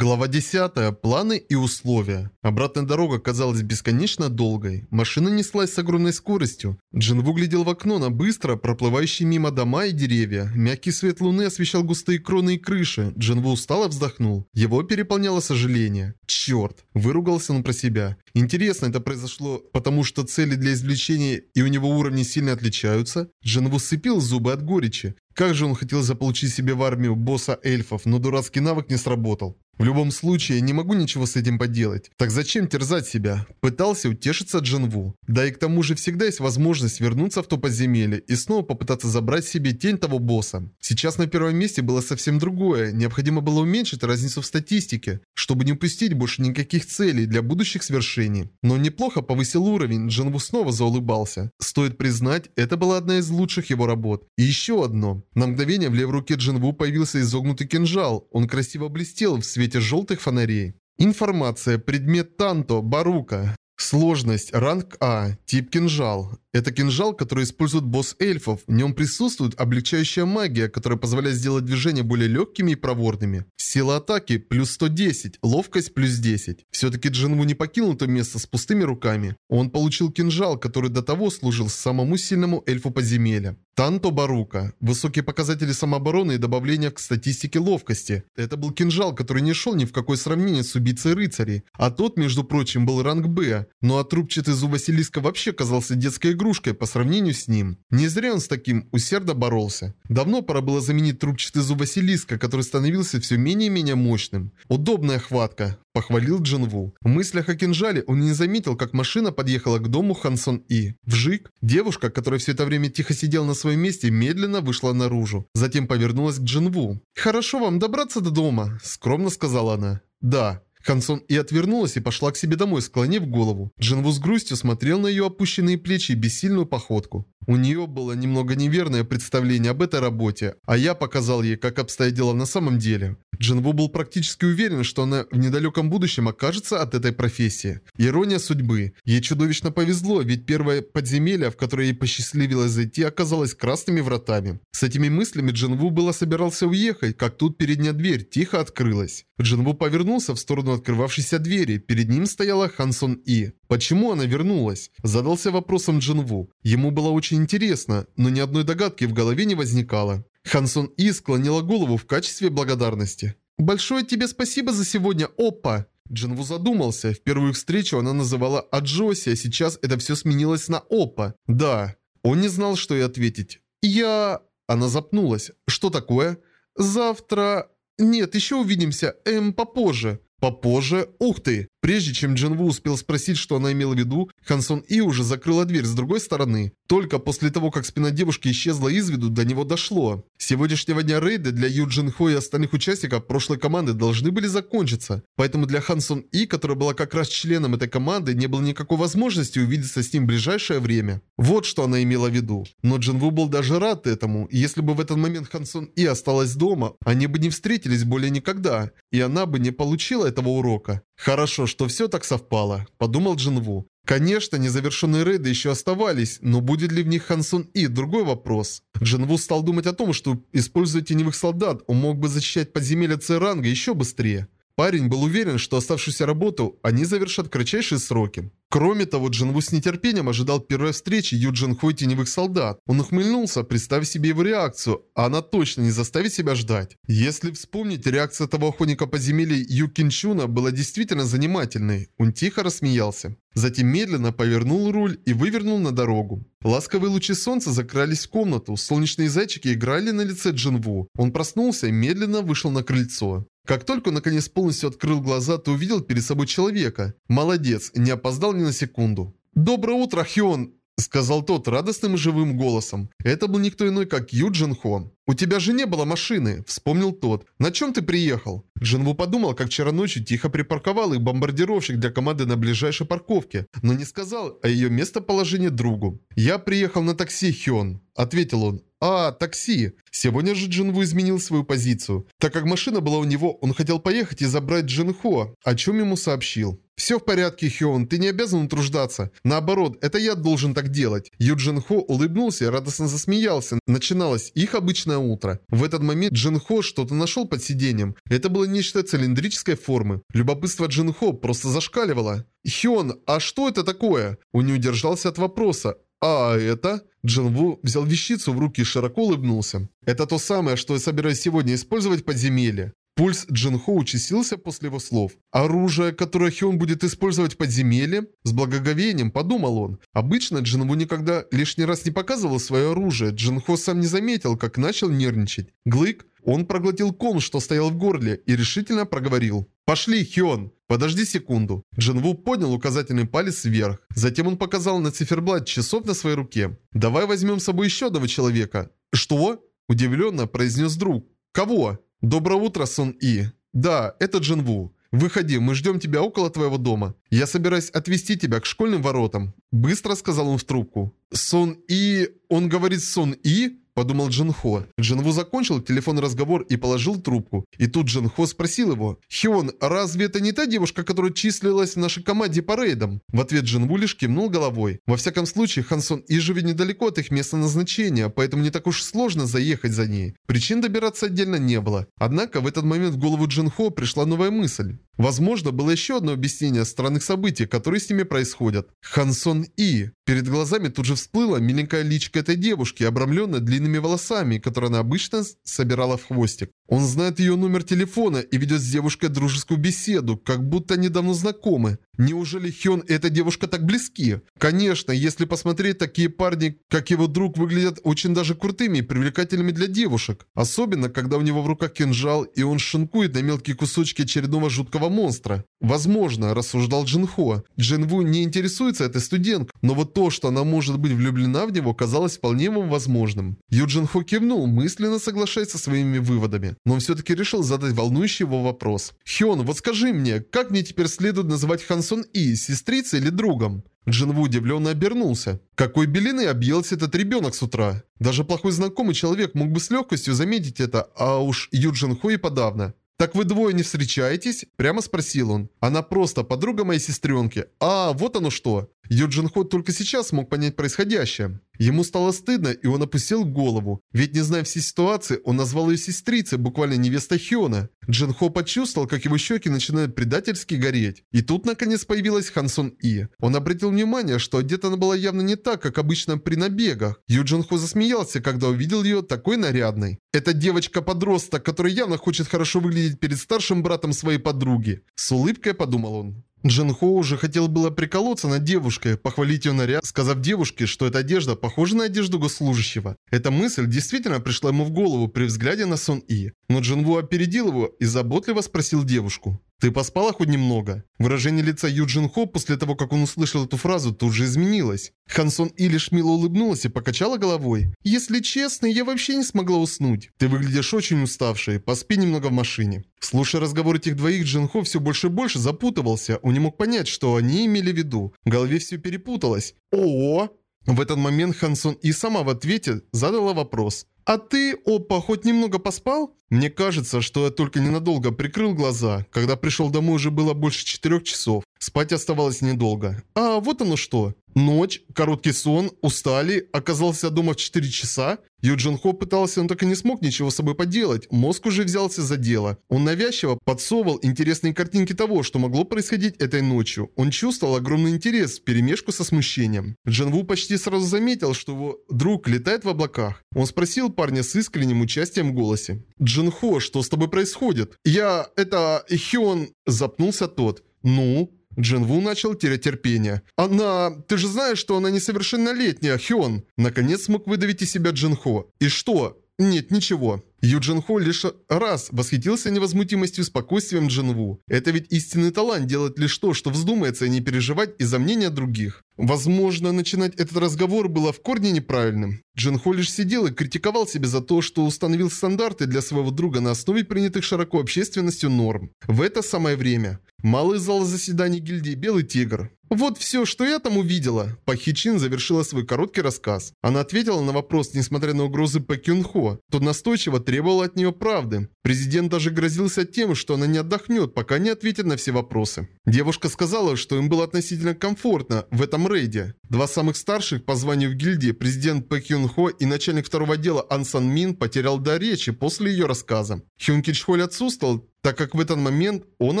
Глава 10. Планы и условия. Обратная дорога казалась бесконечно долгой. Машина неслась с огромной скоростью. Джинву глядел в окно на быстро проплывающие мимо дома и деревья. Мягкий свет луны освещал густые кроны и крыши. Джинву устало вздохнул. Его переполняло сожаление. Черт! Выругался он про себя. Интересно, это произошло потому, что цели для извлечения и у него уровни сильно отличаются? Джинву сцепил зубы от горечи. Как же он хотел заполучить себе в армию босса эльфов, но дурацкий навык не сработал. В любом случае, я не могу ничего с этим поделать. Так зачем терзать себя? Пытался утешиться Джинву. Да и к тому же всегда есть возможность вернуться в то подземелье и снова попытаться забрать себе тень того босса. Сейчас на первом месте было совсем другое. Необходимо было уменьшить разницу в статистике, чтобы не упустить больше никаких целей для будущих свершений. Но неплохо повысил уровень, Джинву снова заулыбался. Стоит признать, это была одна из лучших его работ. И еще одно. На мгновение в левой руке Джинву появился изогнутый кинжал. Он красиво блестел в свете свете желтых фонарей. Информация. Предмет Танто. Барука. Сложность. Ранг А. Тип кинжал. Это кинжал, который использует босс эльфов. В нем присутствует облегчающая магия, которая позволяет сделать движения более легкими и проворными. Сила атаки плюс 110, ловкость плюс 10. Все-таки Джинву не покинул то место с пустыми руками. Он получил кинжал, который до того служил самому сильному эльфу подземелья. Танто Барука. Высокие показатели самообороны и добавления к статистике ловкости. Это был кинжал, который не шел ни в какое сравнение с убийцей рыцарей. А тот, между прочим, был ранг Б. Ну а трубчатый зуб Василиска вообще казался детской игрушкой по сравнению с ним. Не зря он с таким усердно боролся. Давно пора было заменить трубчатый зуб Василиска, который становился все менее и менее мощным. Удобная хватка похвалил Джинву. В мыслях о кинжале он не заметил, как машина подъехала к дому Хансон И. Вжик. Девушка, которая все это время тихо сидела на своем месте, медленно вышла наружу. Затем повернулась к Джинву. «Хорошо вам добраться до дома», – скромно сказала она. «Да». Хансон и отвернулась и пошла к себе домой, склонив голову. Джинву с грустью смотрел на ее опущенные плечи и бессильную походку. У нее было немного неверное представление об этой работе, а я показал ей, как обстоят дела на самом деле. Джинву был практически уверен, что она в недалеком будущем окажется от этой профессии. Ирония судьбы. Ей чудовищно повезло, ведь первое подземелье, в которое ей посчастливилось зайти, оказалось красными вратами. С этими мыслями Джинву было собирался уехать, как тут передняя дверь тихо открылась. Джинву повернулся в сторону открывавшейся двери. Перед ним стояла Хансон И. Почему она вернулась? Задался вопросом Джинву. Ему было очень интересно, но ни одной догадки в голове не возникало. Хансон И склонила голову в качестве благодарности. «Большое тебе спасибо за сегодня, Опа!» Джинву задумался. В первую встречу она называла Аджоси, а сейчас это все сменилось на Опа. Да. Он не знал, что ей ответить. «Я...» Она запнулась. «Что такое?» «Завтра...» «Нет, еще увидимся. Эм, попозже». «Попозже? Ух ты!» Прежде чем Джинву успел спросить, что она имела в виду, Хансон И уже закрыла дверь с другой стороны. Только после того, как спина девушки исчезла из виду, до него дошло. сегодняшнего дня рейды для Ю Джин Хо и остальных участников прошлой команды должны были закончиться. Поэтому для Хансон И, которая была как раз членом этой команды, не было никакой возможности увидеться с ним в ближайшее время. Вот что она имела в виду. Но Джинву был даже рад этому. И если бы в этот момент Хансон И осталась дома, они бы не встретились более никогда. И она бы не получила этого урока. Хорошо, что все так совпало, подумал Джинву. Конечно, незавершенные рейды еще оставались, но будет ли в них Хансун И – другой вопрос. Джинву стал думать о том, что, используя теневых солдат, он мог бы защищать подземелья С-ранга еще быстрее. Парень был уверен, что оставшуюся работу они завершат в кратчайшие сроки. Кроме того, Джинву с нетерпением ожидал первой встречи Ю Джин Хо и теневых солдат. Он ухмыльнулся, представив себе его реакцию, а она точно не заставит себя ждать. Если вспомнить, реакция того охотника подземелья Ю Кинчуна была действительно занимательной. Он тихо рассмеялся. Затем медленно повернул руль и вывернул на дорогу. Ласковые лучи солнца закрались в комнату, солнечные зайчики играли на лице Джинву. Он проснулся и медленно вышел на крыльцо. Как только он наконец полностью открыл глаза, то увидел перед собой человека. Молодец, не опоздал ни на секунду. «Доброе утро, Хион!» Сказал тот радостным и живым голосом. Это был никто иной, как Ю Джин Хо. «У тебя же не было машины», — вспомнил тот. «На чем ты приехал?» Джинву подумал, как вчера ночью тихо припарковал их бомбардировщик для команды на ближайшей парковке, но не сказал о ее местоположении другу. «Я приехал на такси, Хён», — ответил он. «А, такси!» Сегодня же Джинву изменил свою позицию. Так как машина была у него, он хотел поехать и забрать Джинхо, о чем ему сообщил. «Все в порядке, Хён, ты не обязан утруждаться. Наоборот, это я должен так делать». Юджин Хо улыбнулся и радостно засмеялся. Начиналась их обычная самое утро. В этот момент Джин Хо что-то нашел под сиденьем. Это было нечто цилиндрической формы. Любопытство Джин Хо просто зашкаливало. «Хён, а что это такое?» Он не удержался от вопроса. «А это?» Джин Ву взял вещицу в руки и широко улыбнулся. «Это то самое, что я собираюсь сегодня использовать в подземелье». Пульс Джин Хо участился после его слов. «Оружие, которое Хён будет использовать в подземелье?» С благоговением подумал он. Обычно Джин Ву никогда лишний раз не показывал свое оружие. Джин Хо сам не заметил, как начал нервничать. Глык, он проглотил ком, что стоял в горле, и решительно проговорил. «Пошли, Хён!» «Подожди секунду». Джинву поднял указательный палец вверх. Затем он показал на циферблат часов на своей руке. «Давай возьмем с собой еще одного человека». «Что?» – удивленно произнес друг. «Кого?» «Доброе утро, Сон И». «Да, это Джинву. Выходи, мы ждем тебя около твоего дома. Я собираюсь отвезти тебя к школьным воротам». Быстро сказал он в трубку. «Сон И...» Он говорит «Сон И?» Подумал Джинхо. Джинву закончил телефонный разговор и положил трубку. И тут Джинхо спросил его, «Хион, разве это не та девушка, которая числилась в нашей команде по рейдам?» В ответ Джинву лишь кивнул головой. Во всяком случае, Хансон и живет недалеко от их места назначения, поэтому не так уж сложно заехать за ней. Причин добираться отдельно не было. Однако в этот момент в голову Джинхо пришла новая мысль. Возможно, было еще одно объяснение странных событий, которые с ними происходят. Хансон И. Перед глазами тут же всплыла миленькая личка этой девушки, обрамленная длинными волосами, которые она обычно собирала в хвостик. Он знает ее номер телефона и ведет с девушкой дружескую беседу, как будто они давно знакомы. Неужели Хён и эта девушка так близки? Конечно, если посмотреть, такие парни, как его друг, выглядят очень даже крутыми и привлекательными для девушек. Особенно, когда у него в руках кинжал, и он шинкует на мелкие кусочки очередного жуткого монстра. Возможно, рассуждал Джинхо. Джинву не интересуется этой студенткой, но вот то, что она может быть влюблена в него, казалось вполне возможным. Ю Джинхо кивнул, мысленно соглашаясь со своими выводами. Но он все-таки решил задать волнующий его вопрос. «Хён, вот скажи мне, как мне теперь следует называть Хан Сон И, сестрицей или другом?» Джинву удивленно обернулся. Какой белины объелся этот ребенок с утра? Даже плохой знакомый человек мог бы с легкостью заметить это, а уж Ю Джин и подавно. «Так вы двое не встречаетесь?» – прямо спросил он. «Она просто подруга моей сестренки. А, вот оно что!» Юджин Хо только сейчас смог понять происходящее. Ему стало стыдно, и он опустил голову. Ведь не зная всей ситуации, он назвал ее сестрицей, буквально невеста Хёна. Джин Хо почувствовал, как его щеки начинают предательски гореть. И тут наконец появилась Хансон И. Он обратил внимание, что одета она была явно не так, как обычно при набегах. Юджин Хо засмеялся, когда увидел ее такой нарядной. Это девочка-подросток, которая явно хочет хорошо выглядеть перед старшим братом своей подруги. С улыбкой подумал он. Джин Хо уже хотел было приколоться над девушкой, похвалить ее наряд, сказав девушке, что эта одежда похожа на одежду госслужащего. Эта мысль действительно пришла ему в голову при взгляде на Сон И. Но Джин Ву опередил его и заботливо спросил девушку. «Ты поспала хоть немного?» Выражение лица Юджин Хо после того, как он услышал эту фразу, тут же изменилось. Хансон И лишь мило улыбнулась и покачала головой. «Если честно, я вообще не смогла уснуть. Ты выглядишь очень уставшей, поспи немного в машине». Слушая разговор этих двоих, Джин Хо все больше и больше запутывался. Он не мог понять, что они имели в виду. В голове все перепуталось. «О!» В этот момент Хансон И сама в ответе задала вопрос. «А ты, опа, хоть немного поспал?» Мне кажется, что я только ненадолго прикрыл глаза. Когда пришел домой уже было больше четырех часов. Спать оставалось недолго. А вот оно что. Ночь, короткий сон, устали, оказался дома в 4 часа. Юджин Хо пытался, но так и не смог ничего с собой поделать. Мозг уже взялся за дело. Он навязчиво подсовывал интересные картинки того, что могло происходить этой ночью. Он чувствовал огромный интерес в перемешку со смущением. Джин Ву почти сразу заметил, что его друг летает в облаках. Он спросил парня с искренним участием в голосе. «Джин Хо, что с тобой происходит?» «Я... это... Хион...» Запнулся тот. «Ну?» Джин Ву начал терять терпение. «Она... Ты же знаешь, что она несовершеннолетняя, Хён!» Наконец смог выдавить из себя Джин Хо. «И что?» «Нет, ничего». Юджин Хо лишь раз восхитился невозмутимостью и спокойствием Джинву. Это ведь истинный талант делать лишь то, что вздумается, и не переживать из-за мнения других. Возможно, начинать этот разговор было в корне неправильным. Джин Хо лишь сидел и критиковал себя за то, что установил стандарты для своего друга на основе принятых широко общественностью норм. В это самое время. Малый зал заседаний гильдии «Белый тигр». Вот все, что я там увидела. Пахичин завершила свой короткий рассказ. Она ответила на вопрос, несмотря на угрозы Пэ Кюнхо. Тот настойчиво требовал от нее правды. Президент даже грозился тем, что она не отдохнет, пока не ответит на все вопросы. Девушка сказала, что им было относительно комфортно в этом рейде. Два самых старших по званию в гильдии, президент Пэ Кюн Хо и начальник второго отдела Ан Сан Мин потерял до речи после ее рассказа. Хюн Кичхоль отсутствовал, так как в этот момент он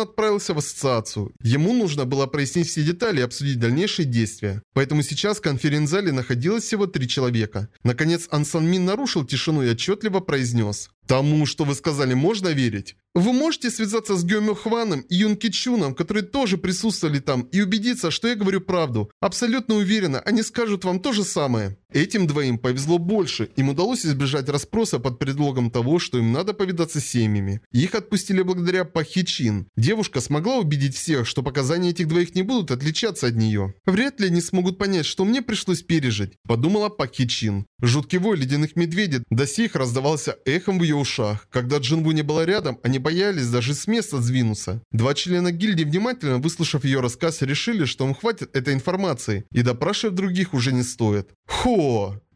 отправился в ассоциацию. Ему нужно было прояснить все детали и обсудить дальнейшие действия. Поэтому сейчас в конференц-зале находилось всего три человека. Наконец Ан Сан Мин нарушил тишину и отчетливо произнес. «Тому, что вы сказали, можно верить?» Вы можете связаться с Гёмё Хваном и Юн Кичуном, которые тоже присутствовали там, и убедиться, что я говорю правду. Абсолютно уверена, они скажут вам то же самое. Этим двоим повезло больше. Им удалось избежать расспроса под предлогом того, что им надо повидаться с семьями. Их отпустили благодаря Пахичин. Девушка смогла убедить всех, что показания этих двоих не будут отличаться от нее. Вряд ли они смогут понять, что мне пришлось пережить, подумала Пахичин. Жуткий вой ледяных медведей до сих раздавался эхом в ее ушах. Когда Джинву не было рядом, они боялись даже с места сдвинуться. Два члена гильдии, внимательно выслушав ее рассказ, решили, что им хватит этой информации, и допрашивать других уже не стоит.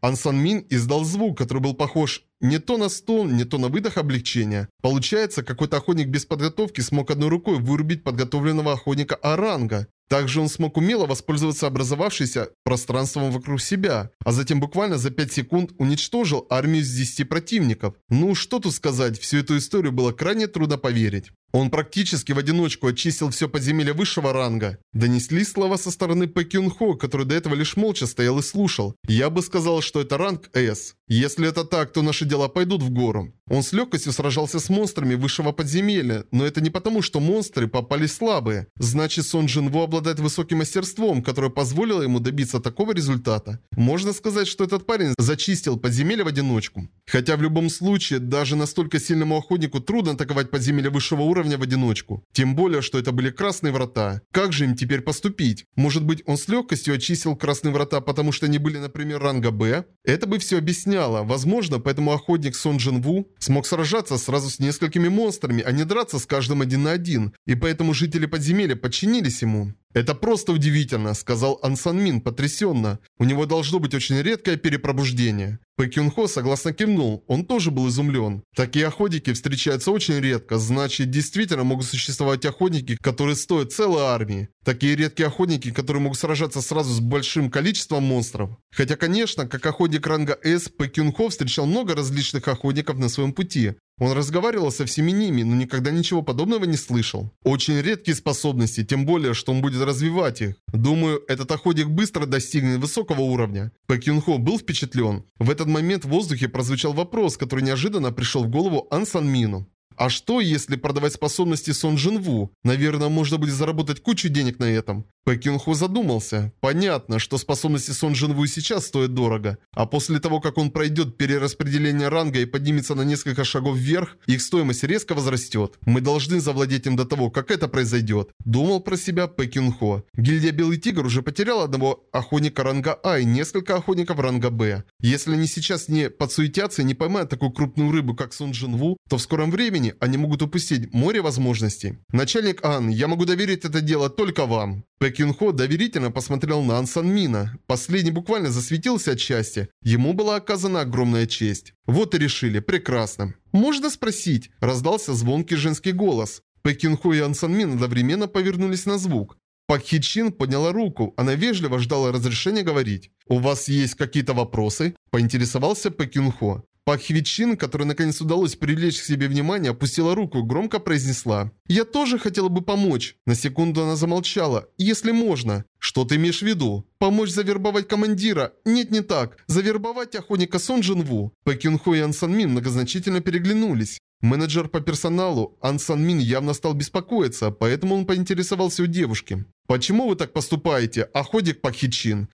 Ансан Мин издал звук, который был похож не то на стон, не то на выдох облегчения. Получается, какой-то охотник без подготовки смог одной рукой вырубить подготовленного охотника Аранга. Также он смог умело воспользоваться образовавшимся пространством вокруг себя, а затем буквально за 5 секунд уничтожил армию из 10 противников. Ну, что тут сказать, всю эту историю было крайне трудно поверить. Он практически в одиночку очистил все подземелье высшего ранга. Донеслись слова со стороны Пэ Кюн Хо, который до этого лишь молча стоял и слушал. Я бы сказал, что это ранг С. Если это так, то наши дела пойдут в гору. Он с легкостью сражался с монстрами высшего подземелья, но это не потому, что монстры попали слабые. Значит, Сон Джинву обладает высоким мастерством, которое позволило ему добиться такого результата. Можно сказать, что этот парень зачистил подземелье в одиночку. Хотя в любом случае, даже настолько сильному охотнику трудно атаковать подземелье высшего уровня в одиночку. Тем более, что это были красные врата. Как же им теперь поступить? Может быть, он с легкостью очистил красные врата, потому что они были, например, ранга Б? Это бы все объясняло. Возможно, поэтому охотник Сон Джинву смог сражаться сразу с несколькими монстрами, а не драться с каждым один на один, и поэтому жители подземелья подчинились ему. «Это просто удивительно», — сказал Ансан Мин потрясенно. «У него должно быть очень редкое перепробуждение». Пэ Кюн Хо согласно кивнул, он тоже был изумлен. Такие охотники встречаются очень редко, значит, действительно могут существовать охотники, которые стоят целой армии. Такие редкие охотники, которые могут сражаться сразу с большим количеством монстров. Хотя, конечно, как охотник ранга С, Пэ Кюн Хо встречал много различных охотников на своем пути. Он разговаривал со всеми ними, но никогда ничего подобного не слышал. Очень редкие способности, тем более, что он будет развивать их. Думаю, этот охотник быстро достигнет высокого уровня. Пэк Юн Хо был впечатлен. В этот момент в воздухе прозвучал вопрос, который неожиданно пришел в голову Ан Сан Мину. А что, если продавать способности Сон Джинву? Наверное, можно будет заработать кучу денег на этом. Пэ Кюн задумался. Понятно, что способности Сон Джинву сейчас стоят дорого. А после того, как он пройдет перераспределение ранга и поднимется на несколько шагов вверх, их стоимость резко возрастет. Мы должны завладеть им до того, как это произойдет. Думал про себя Пэ Кюн Гильдия Белый Тигр уже потеряла одного охотника ранга А и несколько охотников ранга Б. Если они сейчас не подсуетятся и не поймают такую крупную рыбу, как Сон Джинву, то в скором времени они могут упустить море возможностей. Начальник Ан, я могу доверить это дело только вам. Пэ Кюнхо доверительно посмотрел на Ан Сан Мина. Последний буквально засветился от счастья. Ему была оказана огромная честь. Вот и решили. Прекрасно. «Можно спросить?» – раздался звонкий женский голос. Пэ Кюнхо и Ан Сан Мин одновременно повернулись на звук. Пак Хи Чин подняла руку. Она вежливо ждала разрешения говорить. «У вас есть какие-то вопросы?» – поинтересовался Пэ Кюнхо. Пак Хвичин, которой наконец удалось привлечь к себе внимание, опустила руку, громко произнесла. «Я тоже хотела бы помочь». На секунду она замолчала. «Если можно». «Что ты имеешь в виду?» «Помочь завербовать командира?» «Нет, не так. Завербовать охотника Сон Джинву». Пэ Кюнхо и Ан Сан Мин многозначительно переглянулись. Менеджер по персоналу Ан Сан Мин явно стал беспокоиться, поэтому он поинтересовался у девушки. «Почему вы так поступаете, охотник Пак Хичин?»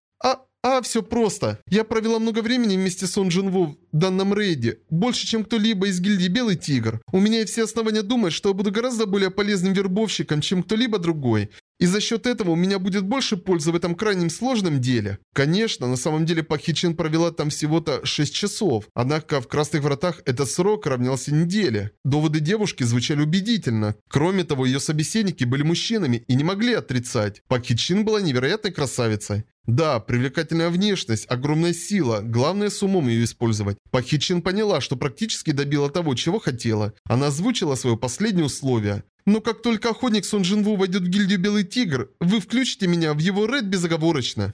«А, все просто. Я провела много времени вместе с Он Джин Ву в данном рейде. Больше, чем кто-либо из гильдии Белый Тигр. У меня есть все основания думать, что я буду гораздо более полезным вербовщиком, чем кто-либо другой. И за счет этого у меня будет больше пользы в этом крайнем сложном деле. Конечно, на самом деле Пак Хичин провела там всего-то 6 часов. Однако в Красных Вратах этот срок равнялся неделе. Доводы девушки звучали убедительно. Кроме того, ее собеседники были мужчинами и не могли отрицать. Пак Хичин была невероятной красавицей. Да, привлекательная внешность, огромная сила, главное с умом ее использовать. Пахичин поняла, что практически добила того, чего хотела. Она озвучила свое последнее условие. Но как только охотник Сон Джинву войдет в гильдию Белый Тигр, вы включите меня в его рейд безоговорочно.